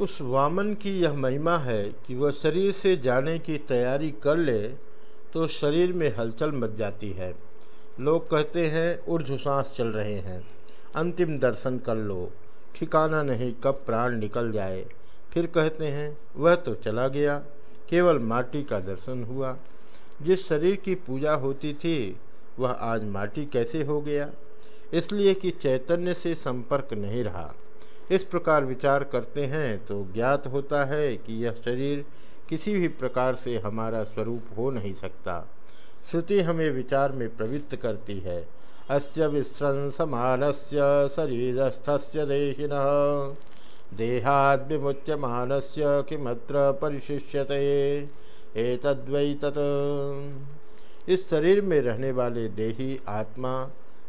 उस वामन की यह महिमा है कि वह शरीर से जाने की तैयारी कर ले तो शरीर में हलचल मच जाती है। लोग कहते हैं ऊर्ध्व सांस चल रहे हैं। अंतिम दर्शन कर लो। ठिकाना नहीं कब प्राण निकल जाए। फिर कहते हैं, वह तो चला गया। केवल माटी का दर्शन हुआ। जिस शरीर की पूजा होती थी, वह आज माटी कैसे हो गया? इसलिए कि चैतन्य से संपर्क नहीं रहा। इस प्रकार विचार करते हैं तो ज्ञात होता है कि यह शरीर किसी भी प्रकार से हमारा स्वरूप हो नहीं सकता। श्रुति हमें विचार में प्रवृत्त करती है। अस्य विस्रंसमानस्य शरीरस्थस्य देहाद विमुच्यमानस्य किमत्र परिशिष्यते। एतद्वै तत्। इस शरीर में रहने वाले देही आत्मा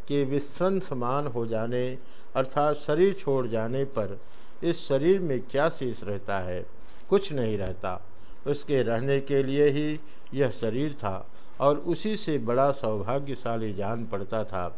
के विस्रन समान हो जाने अर्थात शरीर छोड़ जाने पर इस शरीर में क्या शेष रहता है? कुछ नहीं रहता। उसके रहने के लिए ही यह शरीर था और उसी से बड़ा सौभाग्यशाली जान पड़ता था।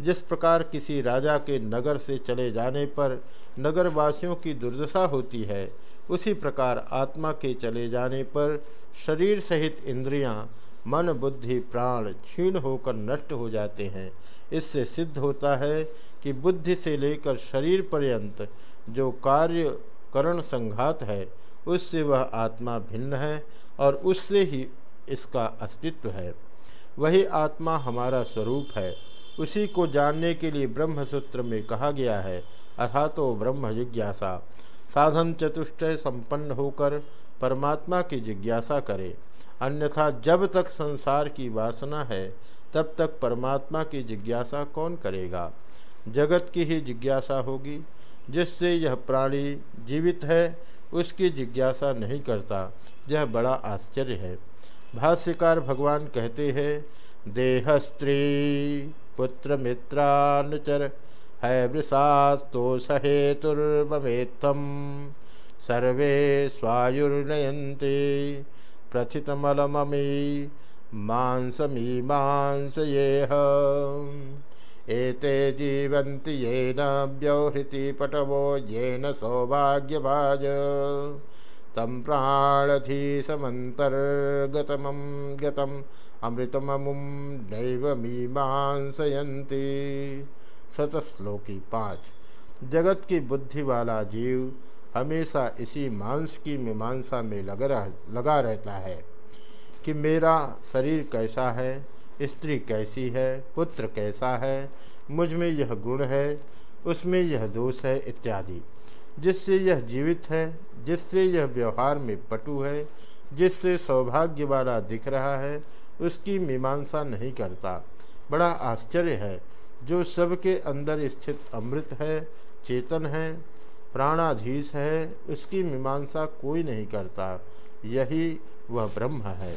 जिस प्रकार किसी राजा के नगर से चले जाने पर नगरवासियों की दुर्दशा होती है उसी प्रकार आत्मा के चले जाने पर शरीर सहित इंद्रियाँ, मन, बुद्धि, प्राण क्षीण होकर नष्ट हो जाते हैं। इससे सिद्ध होता है कि बुद्धि से लेकर शरीर पर्यंत जो कार्य करण संघात है, उससे वह आत्मा भिन्न है और उससे ही इसका अस्तित्व है। वही आत्मा हमारा स्वरूप है। उसी को जानने के लिए ब्रह्मसूत्र में कहा गया है अथा तो ब्रह्म जिज्ञासा। साधन चतुष्टय संपन्न होकर परमात्मा की जिज्ञासा करे। अन्यथा जब तक संसार की वासना है, तब तक परमात्मा की जिज्ञासा कौन करेगा? जगत की ही जिज्ञासा होगी। जिससे यह प्राणी जीवित है, उसकी जिज्ञासा नहीं करता। यह बड़ा आश्चर्य है। भाष्यकार भगवान कहते हैं देह स्त्री पुत्र मित्रानुचर, है वृषास्तो सहेतुर्मेत्थम सर्वे स्वायुर्नयन्ते। प्रथितमलममी मांसमीमांसयेह। एते जीवन्ति येन व्यवहृति पटवो येन सौभाग्यभाज तं प्राणधीशमन्तर्गतमं गतम् अमृतममुं मीमांसयन्ति। शतश्लोकी पाँच। जगत की बुद्धि वाला जीव हमेशा इसी मांस की मीमांसा में लग रह, लगा रहता है कि मेरा शरीर कैसा है स्त्री कैसी है पुत्र कैसा है मुझमें यह गुण है उसमें यह दोष है इत्यादि। जिससे यह जीवित है जिससे यह व्यवहार में पटु है जिससे सौभाग्य वाला दिख रहा है उसकी मीमांसा नहीं करता। बड़ा आश्चर्य है जो सबके अंदर स्थित अमृत है चेतन है प्राणाधीश है उसकी मीमांसा कोई नहीं करता। यही वह ब्रह्म है।